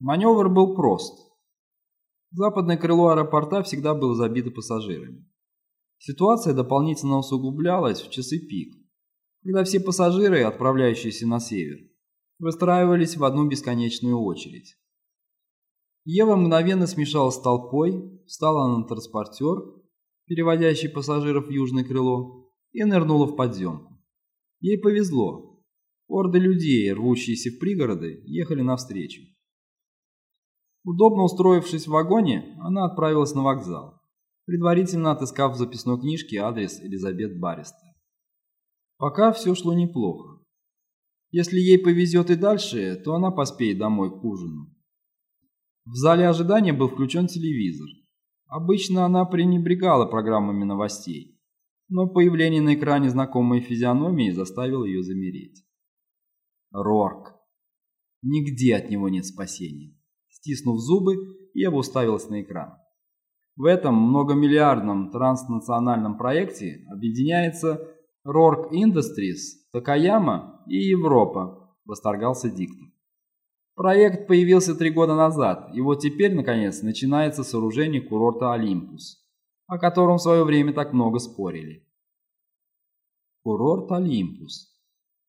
Маневр был прост. Западное крыло аэропорта всегда было забито пассажирами. Ситуация дополнительно усугублялась в часы пик, когда все пассажиры, отправляющиеся на север, выстраивались в одну бесконечную очередь. Ева мгновенно смешалась с толпой, встала на транспортер, переводящий пассажиров в южное крыло, и нырнула в подземку. Ей повезло. Орды людей, рвущиеся в пригороды, ехали навстречу. Удобно устроившись в вагоне, она отправилась на вокзал, предварительно отыскав в записной книжке адрес Элизабет Барристер. Пока все шло неплохо. Если ей повезет и дальше, то она поспеет домой к ужину. В зале ожидания был включен телевизор. Обычно она пренебрегала программами новостей, но появление на экране знакомой физиономии заставило ее замереть. Рорк. Нигде от него нет спасения. Стиснув зубы, Ева уставилась на экран. В этом многомиллиардном транснациональном проекте объединяется Рорк Industries, Такаяма и Европа, восторгался диктор. Проект появился три года назад, и вот теперь, наконец, начинается сооружение курорта Олимпус, о котором в свое время так много спорили. Курорт Олимпус.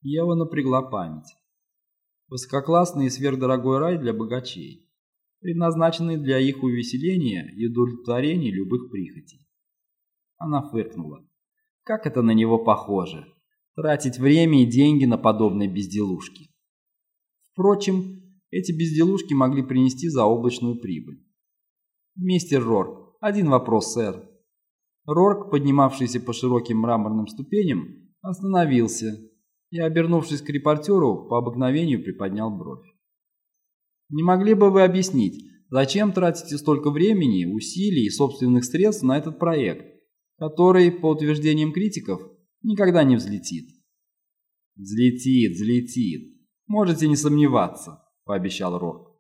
Ева напрягла память. Высококлассный и сверхдорогой рай для богачей предназначенные для их увеселения и удовлетворения любых прихотей. Она фыркнула. Как это на него похоже, тратить время и деньги на подобные безделушки. Впрочем, эти безделушки могли принести заоблачную прибыль. «Мистер Рорк, один вопрос, сэр». Рорк, поднимавшийся по широким мраморным ступеням, остановился и, обернувшись к репортеру, по обыкновению приподнял бровь. Не могли бы вы объяснить, зачем тратите столько времени, усилий и собственных средств на этот проект, который, по утверждениям критиков, никогда не взлетит? Взлетит, взлетит. Можете не сомневаться, пообещал Рорк.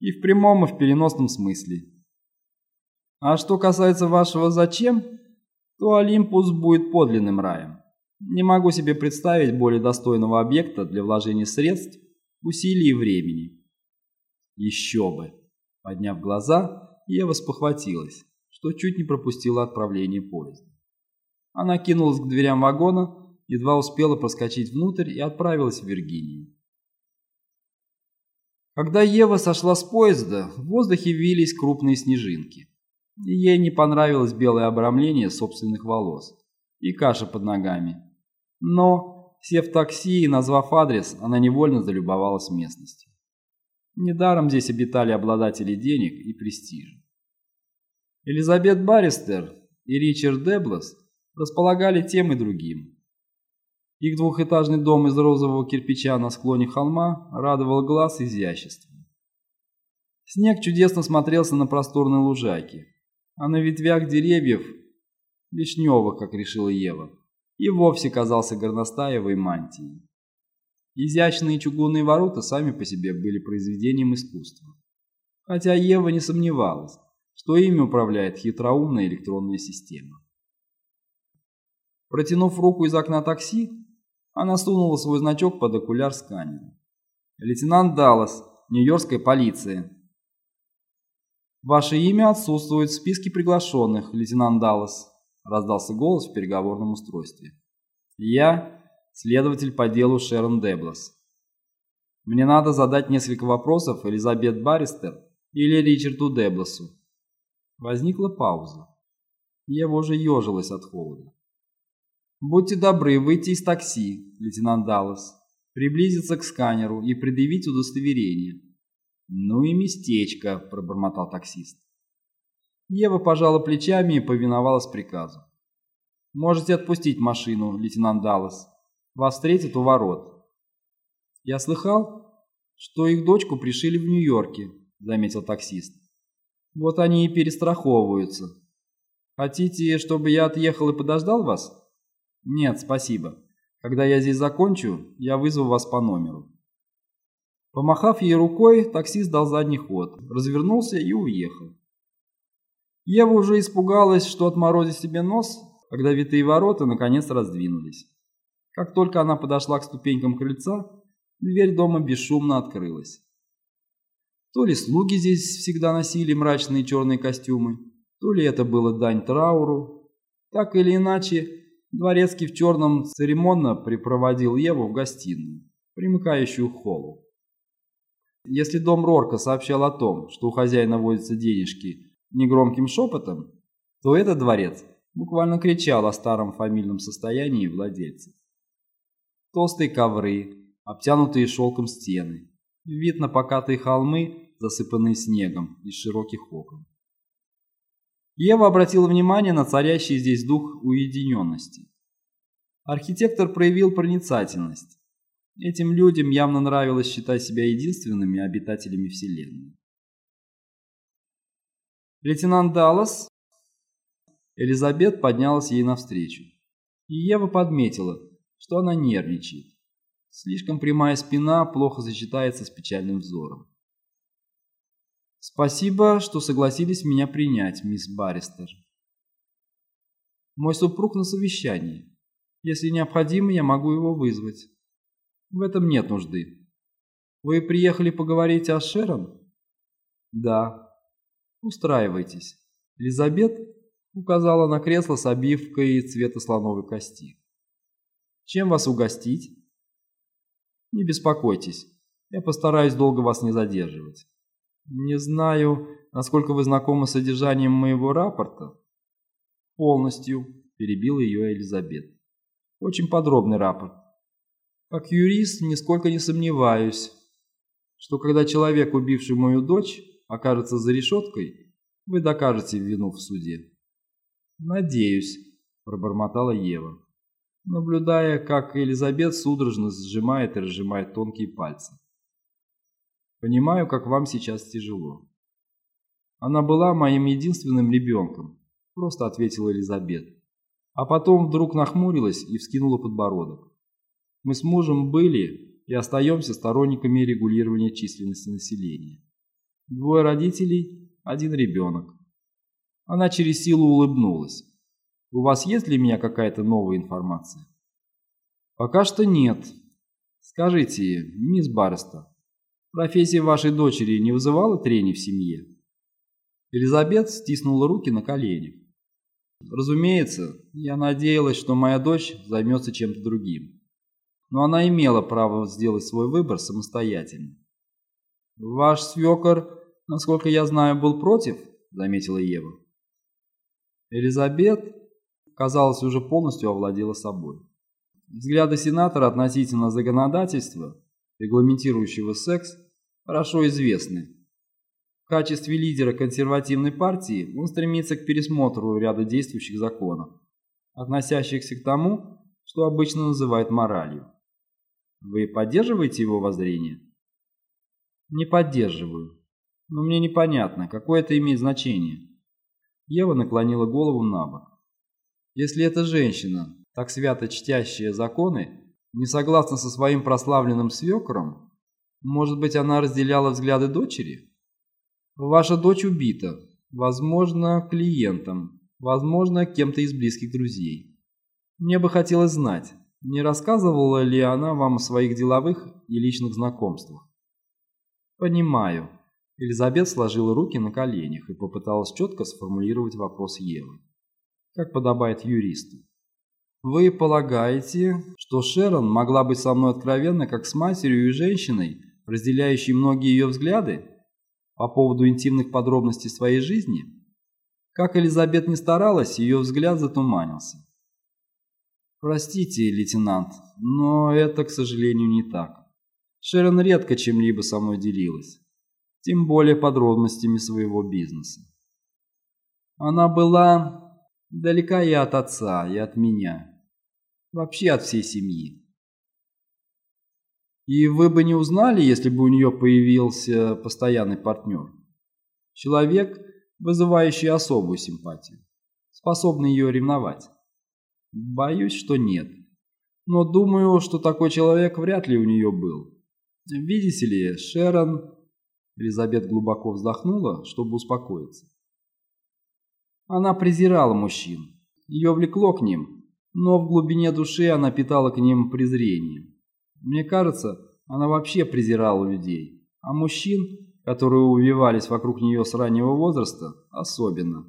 И в прямом, и в переносном смысле. А что касается вашего «зачем», то Олимпус будет подлинным раем. Не могу себе представить более достойного объекта для вложения средств, усилий и времени. Еще бы! Подняв глаза, Ева спохватилась, что чуть не пропустила отправление поезда. Она кинулась к дверям вагона, едва успела проскочить внутрь и отправилась в Виргинию. Когда Ева сошла с поезда, в воздухе вились крупные снежинки. И ей не понравилось белое обрамление собственных волос и каша под ногами. Но, сев в такси и назвав адрес, она невольно залюбовалась местностью. Недаром здесь обитали обладатели денег и престижа. Элизабет Барристер и Ричард Деблас располагали тем и другим. Их двухэтажный дом из розового кирпича на склоне холма радовал глаз изяществом. Снег чудесно смотрелся на просторной лужайке, а на ветвях деревьев, вишневых, как решила Ева, и вовсе казался горностаевой мантией. Изящные чугунные ворота сами по себе были произведением искусства. Хотя Ева не сомневалась, что ими управляет хитроумная электронная система. Протянув руку из окна такси, она сунула свой значок под окуляр сканера. «Лейтенант Даллас, Нью-Йоркская полиция». «Ваше имя отсутствует в списке приглашенных, лейтенант Даллас», раздался голос в переговорном устройстве. «Я следователь по делу Шерон Деблас. Мне надо задать несколько вопросов Элизабет Барристер или Ричарду Дебласу. Возникла пауза. Ева уже ежилась от холода. «Будьте добры выйти из такси, лейтенант Даллас, приблизиться к сканеру и предъявить удостоверение». «Ну и местечко», – пробормотал таксист. Ева пожала плечами и повиновалась приказу. «Можете отпустить машину, лейтенант Даллас. Вас встретят у ворот. Я слыхал, что их дочку пришили в Нью-Йорке, заметил таксист. Вот они и перестраховываются. Хотите, чтобы я отъехал и подождал вас? Нет, спасибо. Когда я здесь закончу, я вызову вас по номеру. Помахав ей рукой, таксист дал задний ход, развернулся и уехал. Ева уже испугалась, что отморозит себе нос, когда витые ворота наконец раздвинулись. Как только она подошла к ступенькам крыльца, дверь дома бесшумно открылась. То ли слуги здесь всегда носили мрачные черные костюмы, то ли это было дань трауру. Так или иначе, дворецкий в черном церемонно припроводил Еву в гостиную, примыкающую к холлу. Если дом Рорка сообщал о том, что у хозяина водятся денежки негромким шепотом, то этот дворец буквально кричал о старом фамильном состоянии владельцев. Толстые ковры, обтянутые шелком стены, вид на покатые холмы, засыпанные снегом из широких окон. Ева обратила внимание на царящий здесь дух уединенности. Архитектор проявил проницательность. Этим людям явно нравилось считать себя единственными обитателями Вселенной. Лейтенант Даллас Элизабет поднялась ей навстречу. И Ева подметила, что она нервничает. Слишком прямая спина плохо сочетается с печальным взором. «Спасибо, что согласились меня принять, мисс Барристер. Мой супруг на совещании. Если необходимо, я могу его вызвать. В этом нет нужды. Вы приехали поговорить о Шерон?» «Да. Устраивайтесь. Элизабет указала на кресло с обивкой цвета слоновой кости. «Чем вас угостить?» «Не беспокойтесь, я постараюсь долго вас не задерживать. Не знаю, насколько вы знакомы с содержанием моего рапорта?» «Полностью», – перебила ее Элизабет. «Очень подробный рапорт. Как юрист нисколько не сомневаюсь, что когда человек, убивший мою дочь, окажется за решеткой, вы докажете вину в суде. «Надеюсь», – пробормотала Ева, наблюдая, как Элизабет судорожно сжимает и разжимает тонкие пальцы. «Понимаю, как вам сейчас тяжело». «Она была моим единственным ребенком», – просто ответила Элизабет. А потом вдруг нахмурилась и вскинула подбородок. «Мы с мужем были и остаемся сторонниками регулирования численности населения. Двое родителей, один ребенок. Она через силу улыбнулась. «У вас есть для меня какая-то новая информация?» «Пока что нет. Скажите, мисс Барреста, профессия вашей дочери не вызывала трений в семье?» Элизабет стиснула руки на коленях. «Разумеется, я надеялась, что моя дочь займется чем-то другим. Но она имела право сделать свой выбор самостоятельно». «Ваш свекор, насколько я знаю, был против?» – заметила Ева. Элизабет, казалось, уже полностью овладела собой. Взгляды сенатора относительно законодательства, регламентирующего секс, хорошо известны. В качестве лидера консервативной партии он стремится к пересмотру ряда действующих законов, относящихся к тому, что обычно называют моралью. Вы поддерживаете его воззрение? Не поддерживаю. Но мне непонятно, какое это имеет значение. Ева наклонила голову на бок. Если эта женщина, так свято чтящая законы, не согласна со своим прославленным свекром, может быть, она разделяла взгляды дочери? Ваша дочь убита, возможно, клиентом, возможно, кем-то из близких друзей. Мне бы хотелось знать, не рассказывала ли она вам о своих деловых и личных знакомствах? Понимаю. Элизабет сложила руки на коленях и попыталась четко сформулировать вопрос Евы. Как подобает юристу. Вы полагаете, что Шерон могла быть со мной откровенна как с матерью и женщиной, разделяющей многие ее взгляды по поводу интимных подробностей своей жизни? Как Элизабет не старалась, ее взгляд затуманился. Простите, лейтенант, но это, к сожалению, не так. Шерон редко чем-либо со мной делилась тем более подробностями своего бизнеса. Она была далека и от отца, и от меня, вообще от всей семьи. И вы бы не узнали, если бы у нее появился постоянный партнер. Человек, вызывающий особую симпатию, способный ее ревновать. Боюсь, что нет. Но думаю, что такой человек вряд ли у нее был. Видите ли, Шерон Елизабет глубоко вздохнула, чтобы успокоиться. Она презирала мужчин. Ее влекло к ним, но в глубине души она питала к ним презрение. Мне кажется, она вообще презирала людей, а мужчин которые увивались вокруг нее с раннего возраста, особенно.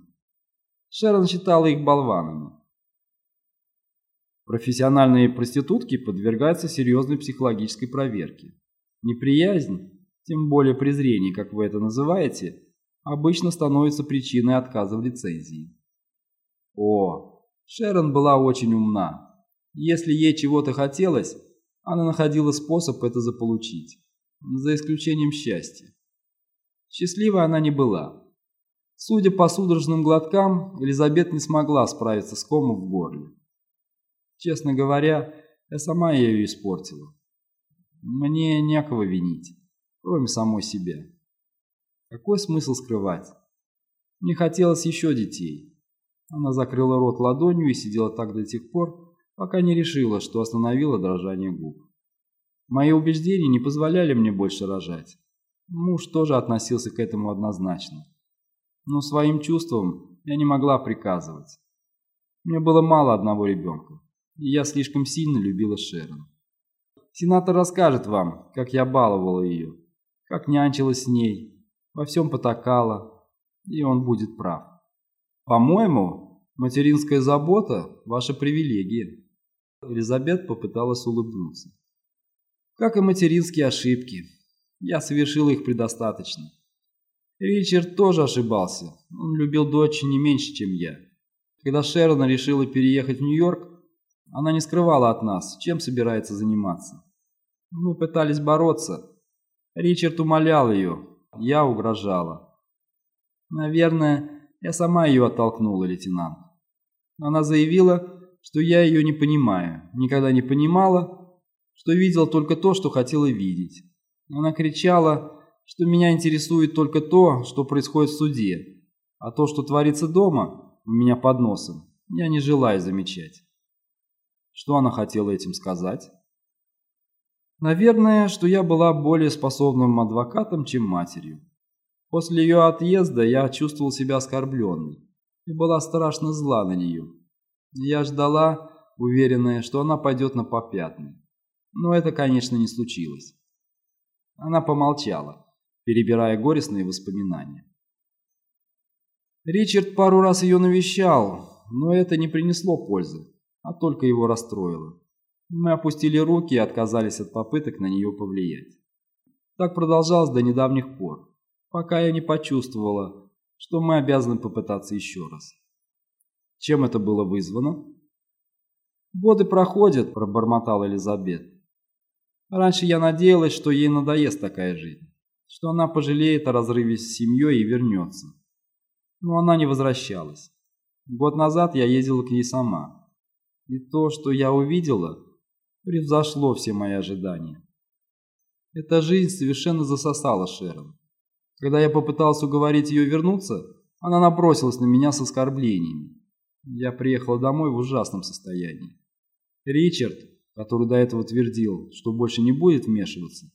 Шерон считала их болванами. Профессиональные проститутки подвергаются серьезной психологической проверке. Неприязнь, тем более презрение, как вы это называете, обычно становится причиной отказа в лицензии. О, Шерон была очень умна. Если ей чего-то хотелось, она находила способ это заполучить, за исключением счастья. Счастливой она не была. Судя по судорожным глоткам, Элизабет не смогла справиться с комом в горле. Честно говоря, я сама ее испортила. Мне некого винить, кроме самой себя. Какой смысл скрывать? Мне хотелось еще детей. Она закрыла рот ладонью и сидела так до тех пор, пока не решила, что остановила дрожание губ. Мои убеждения не позволяли мне больше рожать. Муж тоже относился к этому однозначно. Но своим чувствам я не могла приказывать. Мне было мало одного ребенка и я слишком сильно любила Шерон. Сенатор расскажет вам, как я баловала ее, как нянчилась с ней, во всем потакала, и он будет прав. По-моему, материнская забота – ваша привилегия. Элизабет попыталась улыбнуться. Как и материнские ошибки. Я совершила их предостаточно. Ричард тоже ошибался. Он любил дочь не меньше, чем я. Когда Шерон решила переехать в Нью-Йорк, она не скрывала от нас, чем собирается заниматься. Мы пытались бороться. Ричард умолял ее, я угрожала. Наверное, я сама ее оттолкнула, лейтенант. Она заявила, что я ее не понимаю, никогда не понимала, что видела только то, что хотела видеть. Она кричала, что меня интересует только то, что происходит в суде, а то, что творится дома, у меня под носом, я не желаю замечать. Что она хотела этим сказать? Наверное, что я была более способным адвокатом, чем матерью. После ее отъезда я чувствовал себя оскорбленной и была страшно зла на нее. Я ждала, уверенная, что она пойдет на попятный. Но это, конечно, не случилось. Она помолчала, перебирая горестные воспоминания. Ричард пару раз ее навещал, но это не принесло пользы а только его расстроило. Мы опустили руки и отказались от попыток на нее повлиять. Так продолжалось до недавних пор, пока я не почувствовала, что мы обязаны попытаться еще раз. Чем это было вызвано? «Годы проходят», – пробормотала Элизабет. «Раньше я надеялась, что ей надоест такая жизнь, что она пожалеет о разрыве с семьей и вернется. Но она не возвращалась. Год назад я ездила к ней сама, и то, что я увидела, превзошло все мои ожидания. Эта жизнь совершенно засосала Шерон. Когда я попытался уговорить ее вернуться, она набросилась на меня с оскорблениями. Я приехала домой в ужасном состоянии. Ричард, который до этого твердил, что больше не будет вмешиваться,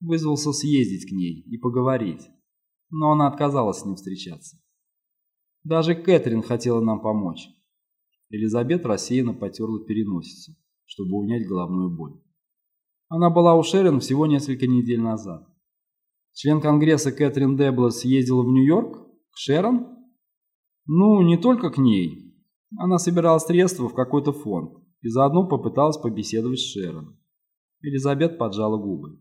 вызвался съездить к ней и поговорить, но она отказалась с ним встречаться. Даже Кэтрин хотела нам помочь, Элизабет рассеянно потерла переносицу, чтобы унять головную боль. Она была у Шерон всего несколько недель назад. Член Конгресса Кэтрин Деблас съездила в Нью-Йорк? К Шерон? Ну, не только к ней. Она собирала средства в какой-то фонд и заодно попыталась побеседовать с Шерон. Элизабет поджала губы.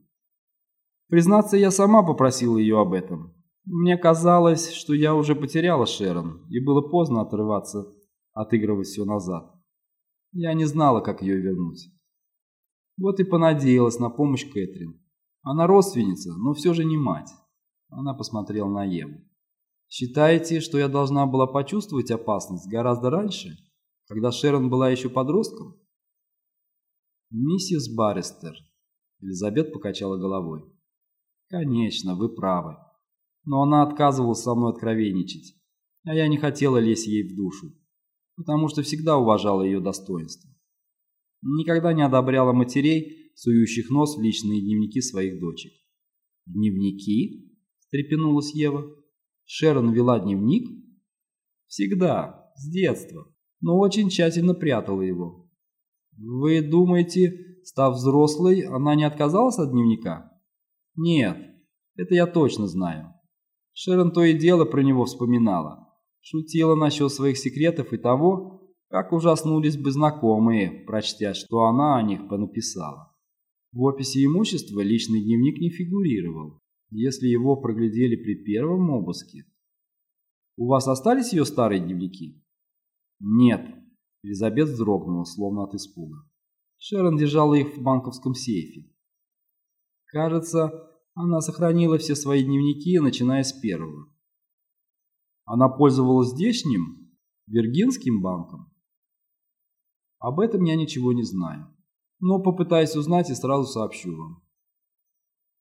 Признаться, я сама попросила ее об этом. Мне казалось, что я уже потеряла Шерон, и было поздно отрываться отыгрывать все назад. Я не знала, как ее вернуть. Вот и понадеялась на помощь Кэтрин. Она родственница, но все же не мать. Она посмотрела на Еву. Считаете, что я должна была почувствовать опасность гораздо раньше, когда Шерон была еще подростком? Миссис Барристер. Элизабет покачала головой. Конечно, вы правы. Но она отказывалась со мной откровенничать, а я не хотела лезть ей в душу потому что всегда уважала ее достоинство. Никогда не одобряла матерей, сующих нос в личные дневники своих дочек. «Дневники?» – встрепенулась Ева. «Шерон вела дневник?» «Всегда, с детства, но очень тщательно прятала его». «Вы думаете, став взрослой, она не отказалась от дневника?» «Нет, Это я точно знаю. Шерон то и дело про него вспоминала. Шутила насчет своих секретов и того, как ужаснулись бы знакомые, прочтя, что она о них понаписала. В описи имущества личный дневник не фигурировал, если его проглядели при первом обыске. У вас остались ее старые дневники? Нет. Елизабет вздрогнула, словно от испуга. Шерон держала их в банковском сейфе. Кажется, она сохранила все свои дневники, начиная с первого. Она пользовалась здешним, Виргинским банком? Об этом я ничего не знаю, но попытаюсь узнать и сразу сообщу вам.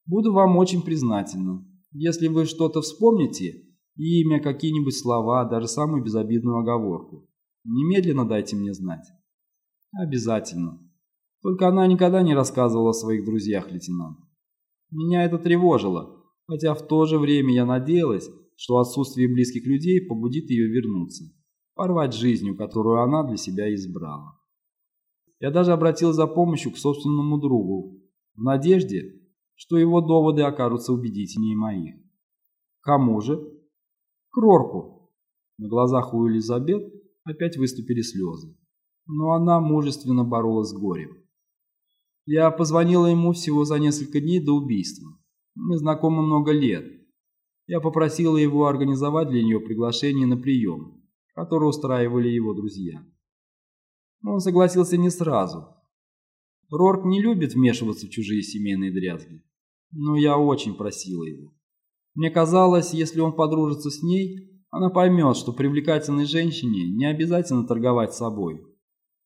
Буду вам очень признательна. Если вы что-то вспомните, имя, какие-нибудь слова, даже самую безобидную оговорку, немедленно дайте мне знать. Обязательно. Только она никогда не рассказывала о своих друзьях, лейтенант. Меня это тревожило, хотя в то же время я надеялась, что отсутствие близких людей побудит ее вернуться, порвать жизнью, которую она для себя избрала. Я даже обратился за помощью к собственному другу, в надежде, что его доводы окажутся убедительнее моих. Кому же? К Рорку. На глазах у Элизабет опять выступили слезы, но она мужественно боролась с горем. Я позвонила ему всего за несколько дней до убийства. Мы знакомы много лет. Я попросила его организовать для нее приглашение на прием, который устраивали его друзья. Он согласился не сразу. Рорк не любит вмешиваться в чужие семейные дрязги, но я очень просила его. Мне казалось, если он подружится с ней, она поймет, что привлекательной женщине не обязательно торговать собой,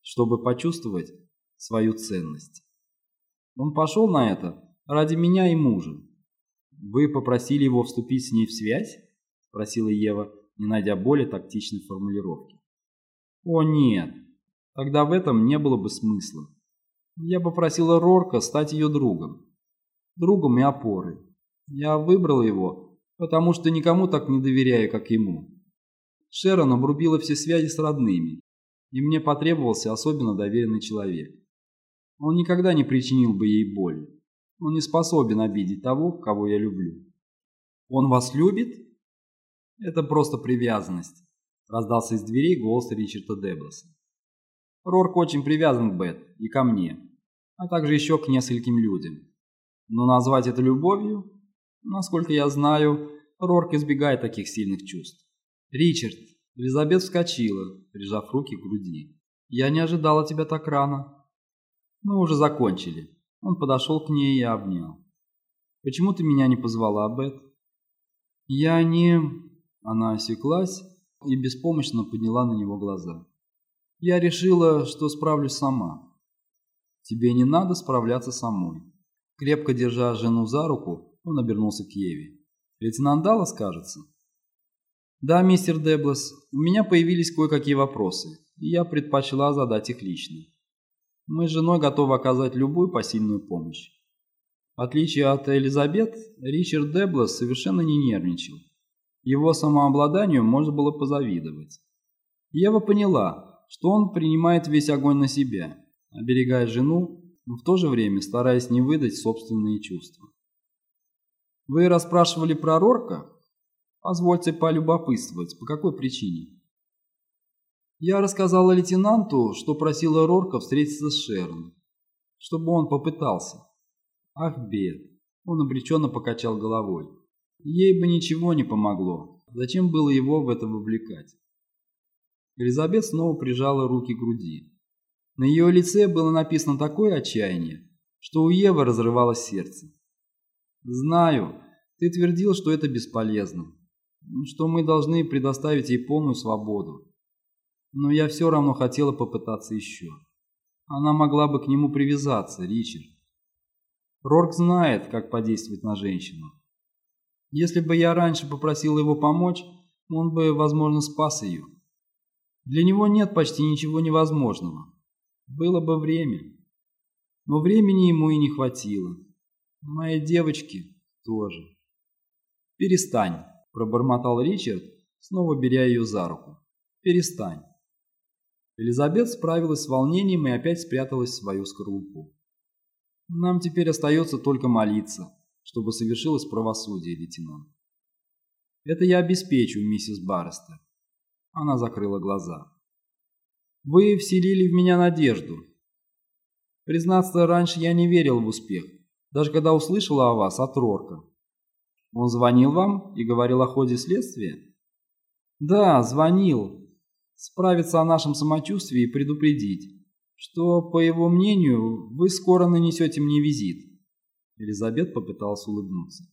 чтобы почувствовать свою ценность. Он пошел на это ради меня и мужа. «Вы попросили его вступить с ней в связь?» – спросила Ева, не найдя более тактичной формулировки. «О нет, тогда в этом не было бы смысла. Я попросила Рорка стать ее другом. Другом и опорой. Я выбрал его, потому что никому так не доверяю, как ему. Шерон обрубила все связи с родными, и мне потребовался особенно доверенный человек. Он никогда не причинил бы ей боли. Он не способен обидеть того, кого я люблю. Он вас любит? Это просто привязанность, раздался из дверей голос Ричарда Дебласа. Рорк очень привязан к Бет и ко мне, а также еще к нескольким людям. Но назвать это любовью? Насколько я знаю, Рорк избегает таких сильных чувств. Ричард, Элизабет вскочила, прижав руки к груди. Я не ожидала тебя так рано. Мы уже закончили. Он подошел к ней и обнял. «Почему ты меня не позвала, Бет?» «Я не...» Она осеклась и беспомощно подняла на него глаза. «Я решила, что справлюсь сама». «Тебе не надо справляться самой». Крепко держа жену за руку, он обернулся к Еве. «Лейтенант Даллас, кажется?» «Да, мистер Деблес, у меня появились кое-какие вопросы, и я предпочла задать их лично. Мы с женой готовы оказать любую посильную помощь. В отличие от Элизабет, Ричард Деблес совершенно не нервничал. Его самообладанию можно было позавидовать. Ева поняла, что он принимает весь огонь на себя, оберегая жену, но в то же время стараясь не выдать собственные чувства. «Вы расспрашивали про Рорка? Позвольте полюбопытствовать, по какой причине?» Я рассказала лейтенанту, что просила Рорка встретиться с Шерон, чтобы он попытался. Ах, бед. Он обреченно покачал головой. Ей бы ничего не помогло. Зачем было его в это вовлекать? Элизабет снова прижала руки к груди. На ее лице было написано такое отчаяние, что у Евы разрывалось сердце. «Знаю, ты твердил, что это бесполезно, что мы должны предоставить ей полную свободу но я все равно хотела попытаться еще. Она могла бы к нему привязаться, Ричард. Рорк знает, как подействовать на женщину. Если бы я раньше попросил его помочь, он бы, возможно, спас ее. Для него нет почти ничего невозможного. Было бы время. Но времени ему и не хватило. Моей девочки тоже. «Перестань», – пробормотал Ричард, снова беря ее за руку. «Перестань». Элизабет справилась с волнением и опять спряталась в свою скорлупу. «Нам теперь остается только молиться, чтобы совершилось правосудие, лейтенант. Это я обеспечу, миссис Баррестер. Она закрыла глаза. Вы вселили в меня надежду. Признаться, раньше я не верил в успех, даже когда услышала о вас от Рорка. Он звонил вам и говорил о ходе следствия? Да, звонил. Справиться о нашем самочувствии и предупредить, что, по его мнению, вы скоро нанесете мне визит. Елизабет попыталась улыбнуться.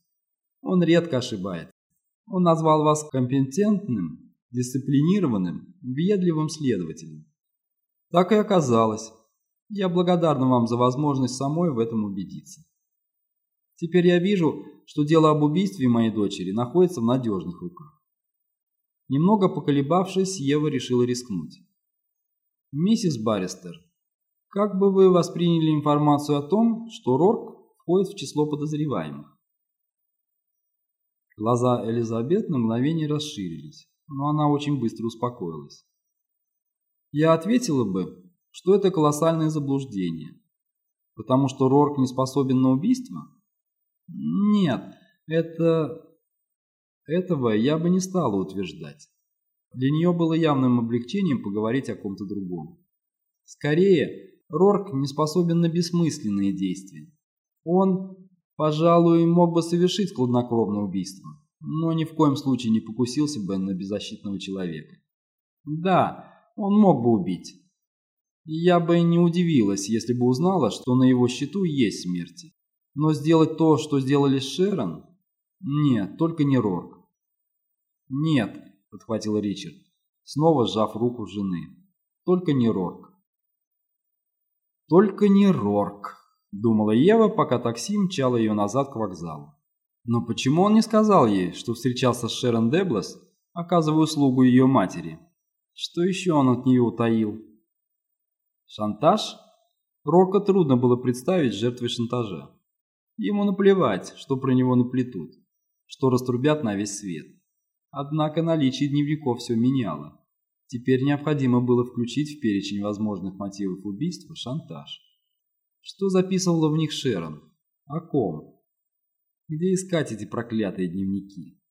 Он редко ошибается. Он назвал вас компетентным, дисциплинированным, въедливым следователем. Так и оказалось. Я благодарна вам за возможность самой в этом убедиться. Теперь я вижу, что дело об убийстве моей дочери находится в надежных руках. Немного поколебавшись, Ева решила рискнуть. «Миссис Барристер, как бы вы восприняли информацию о том, что Рорк входит в число подозреваемых?» Глаза Элизабет на мгновение расширились, но она очень быстро успокоилась. Я ответила бы, что это колоссальное заблуждение. Потому что Рорк не способен на убийство? Нет, это... Этого я бы не стала утверждать. Для нее было явным облегчением поговорить о ком-то другом. Скорее, Рорк не способен на бессмысленные действия. Он, пожалуй, мог бы совершить хладнокровное убийство, но ни в коем случае не покусился бы на беззащитного человека. Да, он мог бы убить. я бы не удивилась, если бы узнала, что на его счету есть смерти. Но сделать то, что сделали с Шерон? Нет, только не Рорк. Нет, подхватил Ричард, снова сжав руку жены. Только не Рорк. Только не Рорк, думала Ева, пока такси мчало ее назад к вокзалу. Но почему он не сказал ей, что встречался с Шерон Деблас, оказывая услугу ее матери? Что еще он от нее утаил? Шантаж? Рорка трудно было представить жертвой шантажа. Ему наплевать, что про него наплетут, что раструбят на весь свет. Однако наличие дневников все меняло. Теперь необходимо было включить в перечень возможных мотивов убийства шантаж. Что записывала в них Шерон? О ком? Где искать эти проклятые дневники?